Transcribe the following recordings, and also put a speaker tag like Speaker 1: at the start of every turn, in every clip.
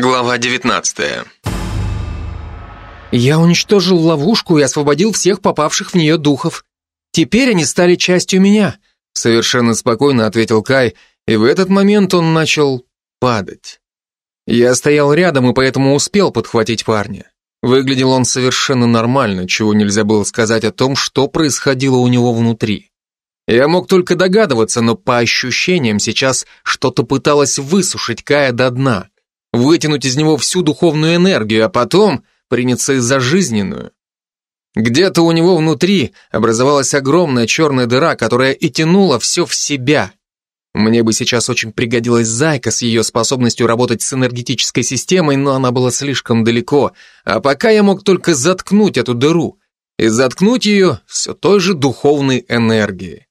Speaker 1: Глава 19
Speaker 2: Я уничтожил ловушку и освободил всех попавших в нее духов. Теперь они стали частью меня, совершенно спокойно ответил Кай, и в этот момент он начал падать. Я стоял рядом и поэтому успел подхватить парня. Выглядел он совершенно нормально, чего нельзя было сказать о том, что происходило у него внутри. Я мог только догадываться, но по ощущениям сейчас что-то пыталось высушить Кая до дна, вытянуть из него всю духовную энергию, а потом приняться и за жизненную. Где-то у него внутри образовалась огромная черная дыра, которая и тянула все в себя. Мне бы сейчас очень пригодилась Зайка с ее способностью работать с энергетической системой, но она была слишком далеко, а пока я мог только заткнуть эту дыру и заткнуть ее все той же духовной энергией.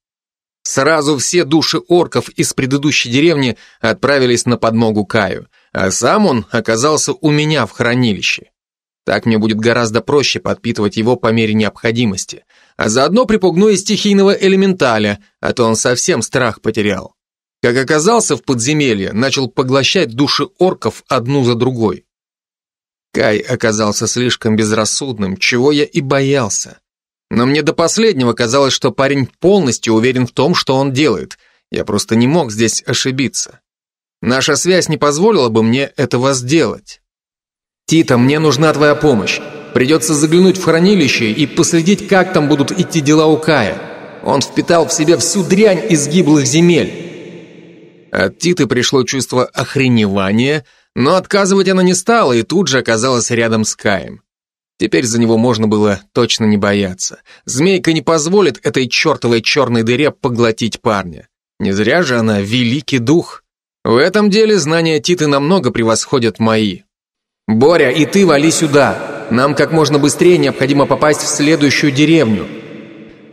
Speaker 2: Сразу все души орков из предыдущей деревни отправились на подмогу Каю, а сам он оказался у меня в хранилище. Так мне будет гораздо проще подпитывать его по мере необходимости, а заодно припугну и стихийного элементаля, а то он совсем страх потерял. Как оказался в подземелье, начал поглощать души орков одну за другой. Кай оказался слишком безрассудным, чего я и боялся. Но мне до последнего казалось, что парень полностью уверен в том, что он делает. Я просто не мог здесь ошибиться. Наша связь не позволила бы мне этого сделать. «Тита, мне нужна твоя помощь. Придется заглянуть в хранилище и последить, как там будут идти дела у Кая. Он впитал в себя всю дрянь из гиблых земель». От Титы пришло чувство охреневания, но отказывать она не стала и тут же оказалась рядом с Каем. Теперь за него можно было точно не бояться. Змейка не позволит этой чертовой черной дыре поглотить парня. Не зря же она великий дух. В этом деле знания Титы намного превосходят мои. «Боря, и ты вали сюда. Нам как можно быстрее необходимо попасть в следующую деревню».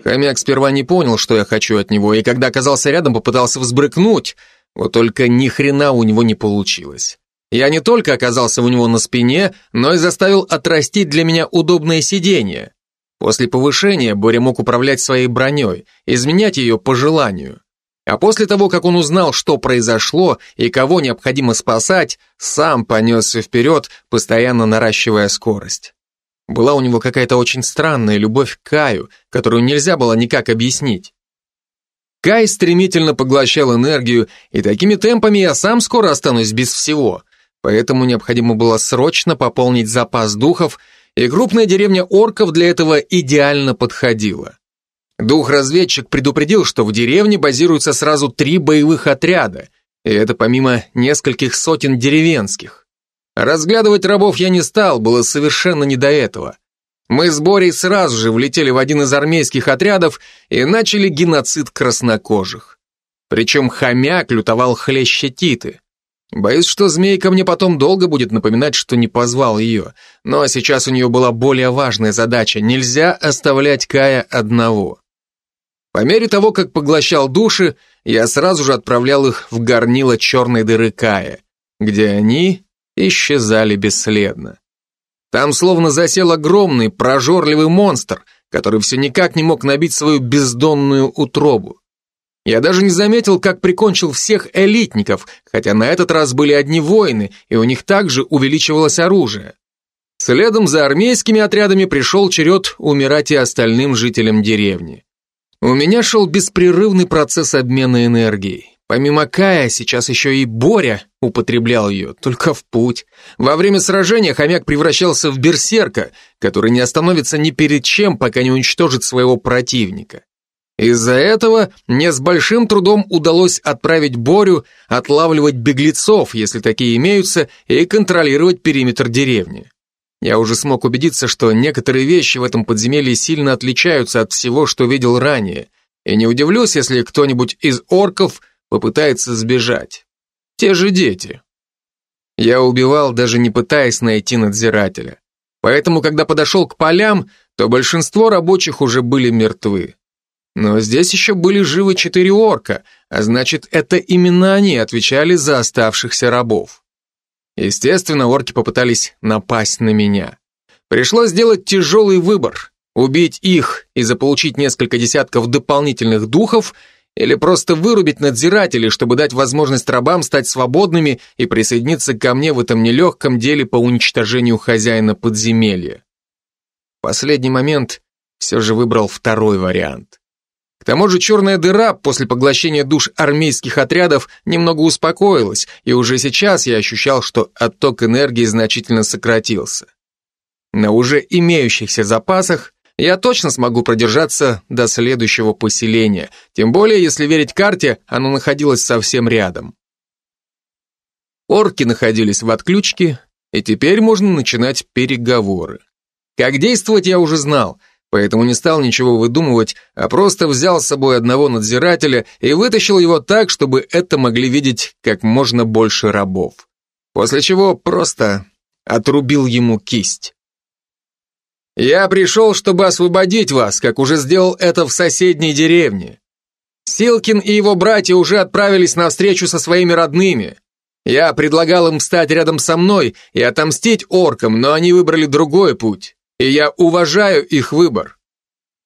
Speaker 2: Хомяк сперва не понял, что я хочу от него, и когда оказался рядом, попытался взбрыкнуть. Вот только ни хрена у него не получилось. Я не только оказался у него на спине, но и заставил отрастить для меня удобное сиденье. После повышения Боря мог управлять своей броней, изменять ее по желанию. А после того, как он узнал, что произошло и кого необходимо спасать, сам понесся вперед, постоянно наращивая скорость. Была у него какая-то очень странная любовь к Каю, которую нельзя было никак объяснить. Кай стремительно поглощал энергию, и такими темпами я сам скоро останусь без всего поэтому необходимо было срочно пополнить запас духов, и крупная деревня орков для этого идеально подходила. Дух-разведчик предупредил, что в деревне базируются сразу три боевых отряда, и это помимо нескольких сотен деревенских. Разглядывать рабов я не стал, было совершенно не до этого. Мы с Борей сразу же влетели в один из армейских отрядов и начали геноцид краснокожих. Причем хомяк лютовал хлеще Титы. Боюсь, что змейка мне потом долго будет напоминать, что не позвал ее. Но сейчас у нее была более важная задача. Нельзя оставлять Кая одного. По мере того, как поглощал души, я сразу же отправлял их в горнило черной дыры Кая, где они исчезали бесследно. Там словно засел огромный, прожорливый монстр, который все никак не мог набить свою бездонную утробу. Я даже не заметил, как прикончил всех элитников, хотя на этот раз были одни воины, и у них также увеличивалось оружие. Следом за армейскими отрядами пришел черед умирать и остальным жителям деревни. У меня шел беспрерывный процесс обмена энергией. Помимо Кая, сейчас еще и Боря употреблял ее, только в путь. Во время сражения хомяк превращался в берсерка, который не остановится ни перед чем, пока не уничтожит своего противника. Из-за этого мне с большим трудом удалось отправить Борю отлавливать беглецов, если такие имеются, и контролировать периметр деревни. Я уже смог убедиться, что некоторые вещи в этом подземелье сильно отличаются от всего, что видел ранее, и не удивлюсь, если кто-нибудь из орков попытается сбежать. Те же дети. Я убивал, даже не пытаясь найти надзирателя. Поэтому, когда подошел к полям, то большинство рабочих уже были мертвы. Но здесь еще были живы четыре орка, а значит, это именно они отвечали за оставшихся рабов. Естественно, орки попытались напасть на меня. Пришлось сделать тяжелый выбор – убить их и заполучить несколько десятков дополнительных духов Или просто вырубить надзирателей, чтобы дать возможность рабам стать свободными и присоединиться ко мне в этом нелегком деле по уничтожению хозяина подземелья. В последний момент все же выбрал второй вариант. К тому же черная дыра после поглощения душ армейских отрядов немного успокоилась, и уже сейчас я ощущал, что отток энергии значительно сократился. На уже имеющихся запасах я точно смогу продержаться до следующего поселения, тем более, если верить карте, оно находилось совсем рядом. Орки находились в отключке, и теперь можно начинать переговоры. Как действовать я уже знал, поэтому не стал ничего выдумывать, а просто взял с собой одного надзирателя и вытащил его так, чтобы это могли видеть как можно больше рабов. После чего просто отрубил ему кисть. Я пришел, чтобы освободить вас, как уже сделал это в соседней деревне. Силкин и его братья уже отправились на встречу со своими родными. Я предлагал им встать рядом со мной и отомстить оркам, но они выбрали другой путь, и я уважаю их выбор.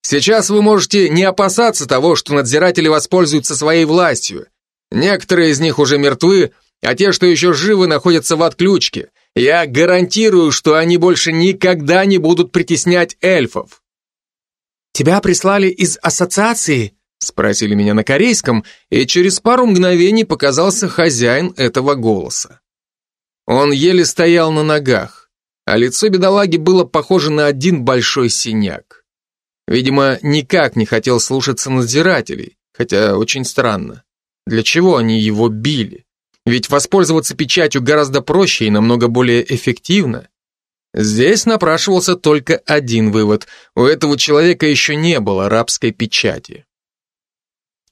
Speaker 2: Сейчас вы можете не опасаться того, что надзиратели воспользуются своей властью. Некоторые из них уже мертвы, а те, что еще живы, находятся в отключке. Я гарантирую, что они больше никогда не будут притеснять эльфов.
Speaker 1: Тебя прислали из ассоциации?
Speaker 2: Спросили меня на корейском, и через пару мгновений показался хозяин этого голоса. Он еле стоял на ногах, а лицо бедолаги было похоже на один большой синяк. Видимо, никак не хотел слушаться надзирателей, хотя очень странно. Для чего они его били? Ведь воспользоваться печатью гораздо проще и намного более эффективно. Здесь напрашивался только один вывод. У этого человека еще не было арабской печати.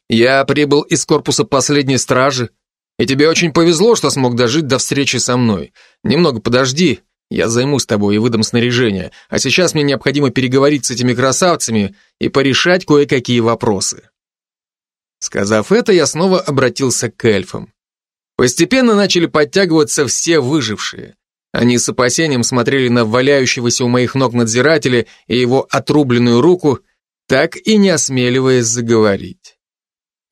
Speaker 2: Я прибыл из корпуса последней стражи, и тебе очень повезло, что смог дожить до встречи со мной. Немного подожди, я займусь тобой и выдам снаряжение, а сейчас мне необходимо переговорить с этими красавцами и порешать кое-какие вопросы. Сказав это, я снова обратился к эльфам. Постепенно начали подтягиваться все выжившие. Они с опасением смотрели на валяющегося у моих ног надзирателя и его отрубленную руку, так и не осмеливаясь заговорить.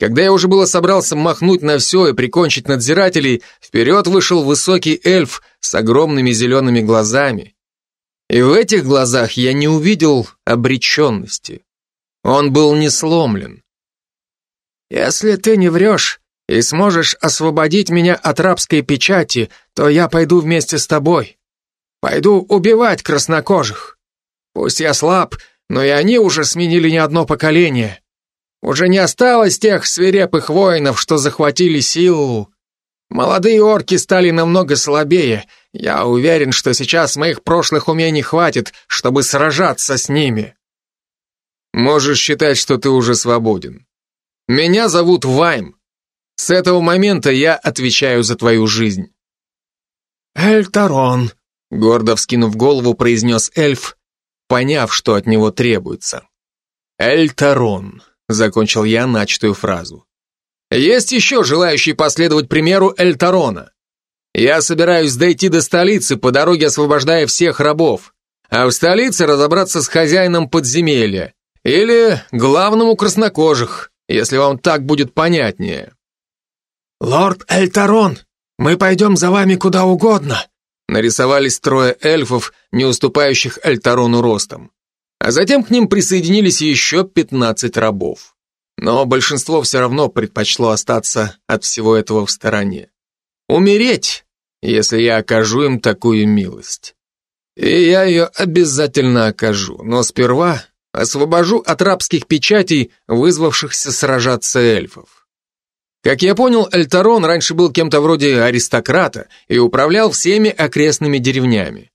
Speaker 2: Когда я уже было собрался махнуть на все и прикончить надзирателей, вперед вышел высокий эльф с огромными зелеными глазами. И в этих глазах я не увидел обреченности. Он был не сломлен.
Speaker 1: «Если ты не врешь, и сможешь освободить меня от рабской печати, то я пойду вместе с тобой. Пойду убивать краснокожих. Пусть я слаб, но и они уже сменили не одно поколение. Уже не осталось тех свирепых воинов, что захватили силу. Молодые орки стали намного слабее. Я уверен, что сейчас моих прошлых умений хватит, чтобы сражаться с ними.
Speaker 2: Можешь считать, что ты уже свободен. Меня зовут Вайм. С этого момента я отвечаю за твою жизнь.
Speaker 1: Эльтарон,
Speaker 2: гордо вскинув голову, произнес эльф, поняв, что от него требуется. Эльтарон, закончил я начатую фразу. Есть еще желающие последовать примеру Эльтарона. Я собираюсь дойти до столицы, по дороге освобождая всех рабов, а в столице разобраться с хозяином подземелья или главному краснокожих, если вам так будет понятнее.
Speaker 1: «Лорд Эльтарон, мы пойдем за вами куда угодно»,
Speaker 2: нарисовались трое эльфов, не уступающих Эльтарону ростом. А затем к ним присоединились еще пятнадцать рабов. Но большинство все равно предпочло остаться от всего этого в стороне. Умереть, если я окажу им такую милость. И я ее обязательно окажу, но сперва освобожу от рабских печатей, вызвавшихся сражаться эльфов. Как я понял, Эльтарон раньше был кем-то вроде аристократа и управлял всеми окрестными деревнями.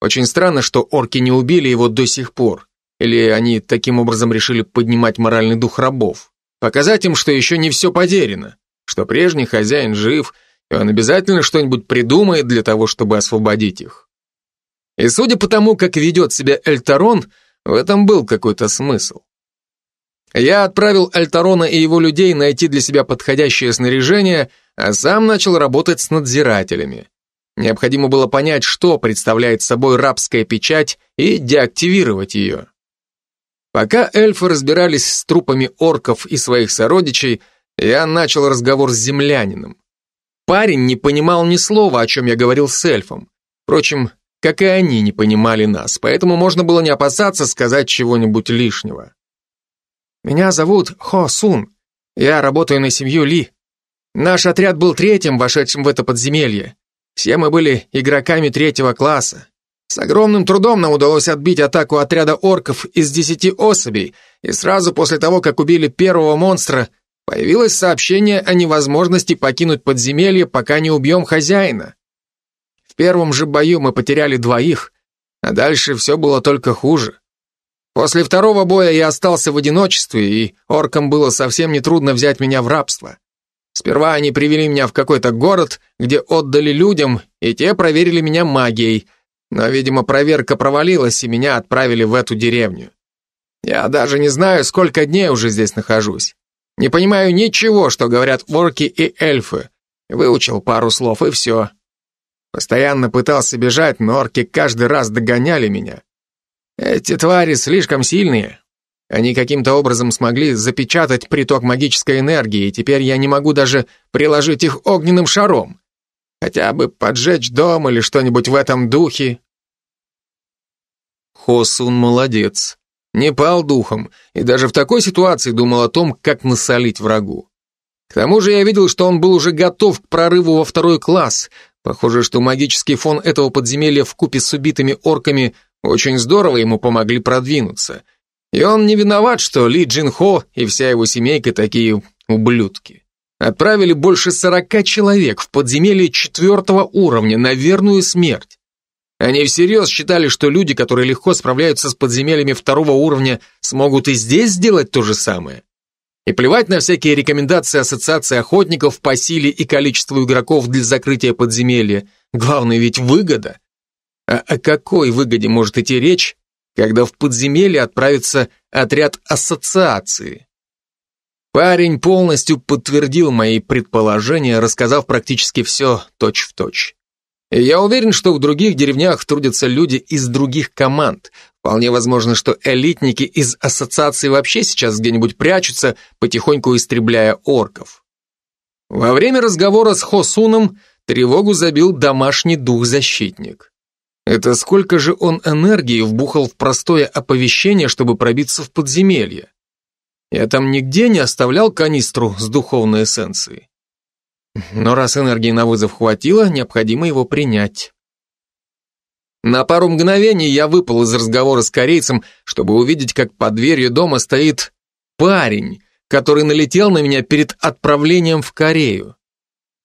Speaker 2: Очень странно, что орки не убили его до сих пор. Или они таким образом решили поднимать моральный дух рабов. Показать им, что еще не все потеряно, что прежний хозяин жив, и он обязательно что-нибудь придумает для того, чтобы освободить их. И судя по тому, как ведет себя Эльтарон, в этом был какой-то смысл. Я отправил Альтарона и его людей найти для себя подходящее снаряжение, а сам начал работать с надзирателями. Необходимо было понять, что представляет собой рабская печать, и деактивировать ее. Пока эльфы разбирались с трупами орков и своих сородичей, я начал разговор с землянином. Парень не понимал ни слова, о чем я говорил с эльфом. Впрочем, как и они не понимали нас, поэтому можно было не опасаться сказать чего-нибудь лишнего.
Speaker 1: «Меня зовут Хо Сун. Я работаю на семью Ли. Наш отряд был третьим, вошедшим в это подземелье. Все мы были игроками третьего класса. С огромным трудом нам удалось отбить атаку отряда орков из десяти особей, и сразу после того, как убили первого монстра, появилось сообщение о невозможности покинуть подземелье, пока не убьем хозяина. В первом же бою мы потеряли двоих, а дальше все было только хуже. После второго боя я остался в одиночестве, и оркам было совсем нетрудно взять меня в рабство. Сперва они привели меня в какой-то город, где отдали людям, и те проверили меня магией, но, видимо, проверка провалилась, и меня отправили в эту деревню. Я даже не знаю, сколько дней уже здесь нахожусь. Не понимаю ничего, что говорят орки и эльфы. Выучил пару слов, и все. Постоянно пытался бежать, но орки каждый раз догоняли меня. Эти твари слишком сильные, они каким-то образом смогли запечатать приток магической энергии, и теперь я не могу даже приложить их огненным шаром. Хотя бы поджечь дом или что-нибудь в этом духе.
Speaker 2: Хосун молодец. Не пал духом, и даже в такой ситуации думал о том, как насолить врагу. К тому же я видел, что он был уже готов к прорыву во второй класс. Похоже, что магический фон этого подземелья в купе с убитыми орками очень здорово ему помогли продвинуться — и он не виноват, что Ли Джин Хо и вся его семейка такие ублюдки. Отправили больше сорока человек в подземелье четвертого уровня на верную смерть. Они всерьез считали, что люди, которые легко справляются с подземельями второго уровня, смогут и здесь сделать то же самое. И плевать на всякие рекомендации Ассоциации охотников по силе и количеству игроков для закрытия подземелья. Главное ведь выгода. А о какой выгоде может идти речь, когда в подземелье отправится отряд ассоциации. Парень полностью подтвердил мои предположения, рассказав практически все точь-в-точь. Я уверен, что в других деревнях трудятся люди из других команд. Вполне возможно, что элитники из ассоциации вообще сейчас где-нибудь прячутся, потихоньку истребляя орков. Во время разговора с Хосуном тревогу забил домашний дух-защитник. Это сколько же он энергии вбухал в простое оповещение, чтобы пробиться в подземелье? Я там нигде не оставлял канистру с духовной эссенцией. Но раз энергии на вызов хватило, необходимо его принять. На пару мгновений я выпал из разговора с корейцем, чтобы увидеть, как под дверью дома стоит парень, который налетел на меня перед отправлением в Корею.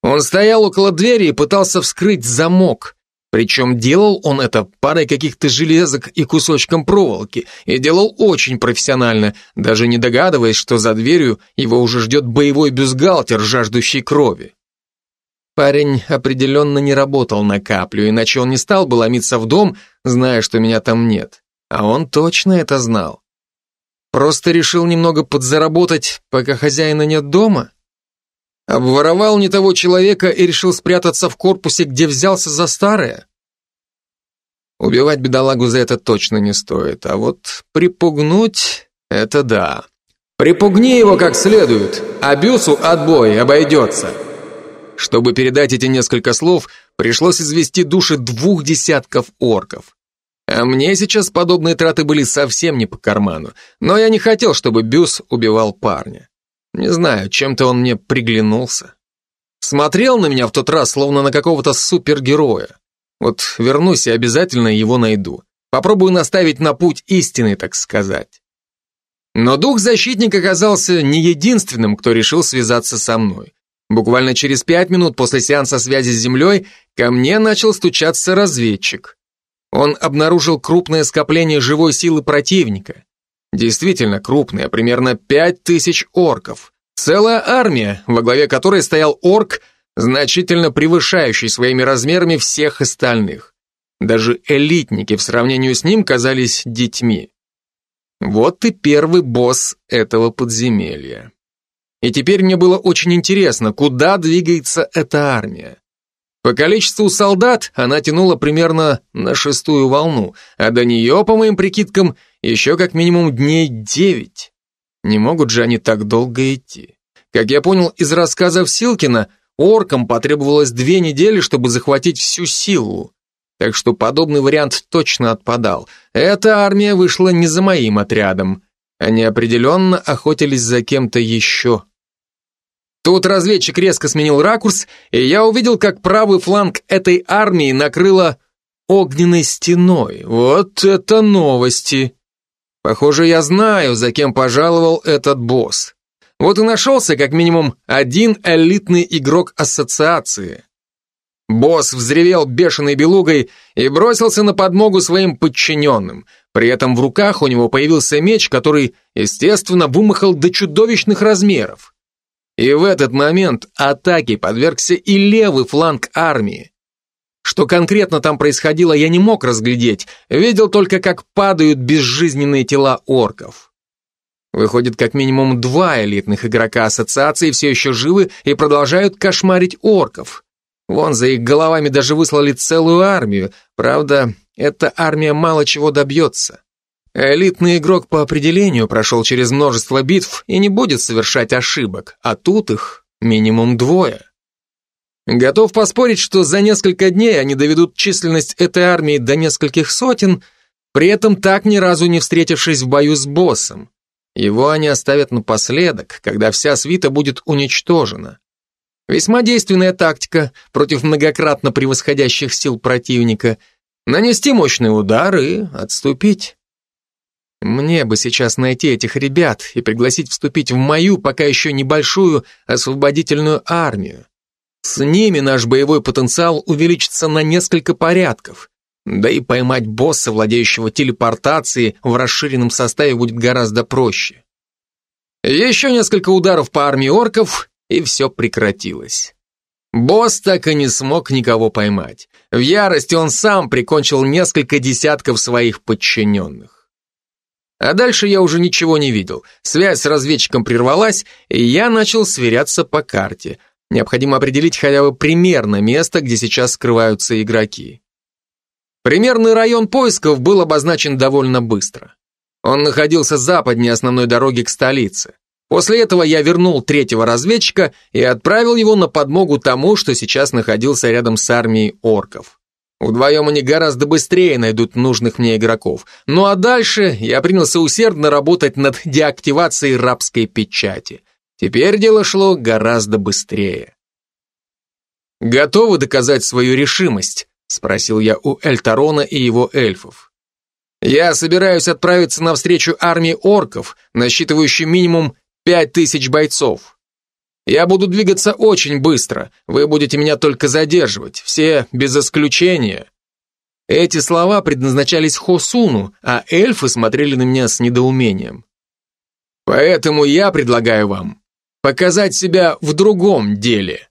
Speaker 2: Он стоял около двери и пытался вскрыть замок, причем делал он это парой каких-то железок и кусочком проволоки, и делал очень профессионально, даже не догадываясь, что за дверью его уже ждет боевой бюстгальтер, жаждущий крови. Парень определенно не работал на каплю, иначе он не стал бы ломиться в дом, зная, что меня там нет. А он точно это знал. Просто решил немного подзаработать, пока хозяина нет дома? Обворовал не того человека и решил спрятаться в корпусе, где взялся за старое? Убивать бедолагу за это точно не стоит, а вот припугнуть — это да. Припугни его как следует, а Бюсу отбой обойдется. Чтобы передать эти несколько слов, пришлось извести души двух десятков орков. А мне сейчас подобные траты были совсем не по карману, но я не хотел, чтобы Бюс убивал парня. Не знаю, чем-то он мне приглянулся. Смотрел на меня в тот раз, словно на какого-то супергероя. Вот вернусь и обязательно его найду. Попробую наставить на путь истины, так сказать. Но дух-защитник оказался не единственным, кто решил связаться со мной. Буквально через пять минут после сеанса связи с Землей ко мне начал стучаться разведчик. Он обнаружил крупное скопление живой силы противника. Действительно крупная, примерно пять тысяч орков. Целая армия, во главе которой стоял орк, значительно превышающий своими размерами всех остальных. Даже элитники в сравнении с ним казались детьми. Вот и первый босс этого подземелья. И теперь мне было очень интересно, куда двигается эта армия. По количеству солдат она тянула примерно на шестую волну, а до нее, по моим прикидкам, еще как минимум дней девять. Не могут же они так долго идти. Как я понял из рассказов Силкина, оркам потребовалось две недели, чтобы захватить всю силу. Так что подобный вариант точно отпадал. Эта армия вышла не за моим отрядом. Они определенно охотились за кем-то еще. Тут разведчик резко сменил ракурс, и я увидел, как правый фланг этой армии накрыло огненной стеной. Вот это новости! Похоже, я знаю, за кем пожаловал этот босс. Вот и нашелся как минимум один элитный игрок ассоциации. Босс взревел бешеной белугой и бросился на подмогу своим подчиненным. При этом в руках у него появился меч, который, естественно, вымахал до чудовищных размеров. И в этот момент атаке подвергся и левый фланг армии. Что конкретно там происходило, я не мог разглядеть, видел только, как падают безжизненные тела орков. Выходит, как минимум два элитных игрока ассоциации все еще живы и продолжают кошмарить орков. Вон за их головами даже выслали целую армию. Правда, эта армия мало чего добьется. Элитный игрок по определению прошел через множество битв и не будет совершать ошибок, а тут их минимум двое. Готов поспорить, что за несколько дней они доведут численность этой армии до нескольких сотен, при этом так ни разу не встретившись в бою с боссом. Его они оставят напоследок, когда вся свита будет уничтожена. Весьма действенная тактика против многократно превосходящих сил противника. Нанести мощный удар и отступить. Мне бы сейчас найти этих ребят и пригласить вступить в мою, пока еще небольшую, освободительную армию. С ними наш боевой потенциал увеличится на несколько порядков. Да и поймать босса, владеющего телепортацией, в расширенном составе будет гораздо проще. Еще несколько ударов по армии орков, и все прекратилось. Босс так и не смог никого поймать. В ярости он сам прикончил несколько десятков своих подчиненных. А дальше я уже ничего не видел. Связь с разведчиком прервалась, и я начал сверяться по карте. Необходимо определить хотя бы примерно место, где сейчас скрываются игроки. Примерный район поисков был обозначен довольно быстро. Он находился западнее основной дороги к столице. После этого я вернул третьего разведчика и отправил его на подмогу тому, что сейчас находился рядом с армией орков. Вдвоем они гораздо быстрее найдут нужных мне игроков. Ну а дальше я принялся усердно работать над деактивацией рабской печати. Теперь дело шло гораздо быстрее. «Готовы доказать свою решимость?» — спросил я у Эльтарона и его эльфов. «Я собираюсь отправиться навстречу армии орков, насчитывающей минимум Пять тысяч бойцов. Я буду двигаться очень быстро, вы будете меня только задерживать, все без исключения. Эти слова предназначались Хосуну, а эльфы смотрели на меня с недоумением. Поэтому я предлагаю вам показать себя в другом деле.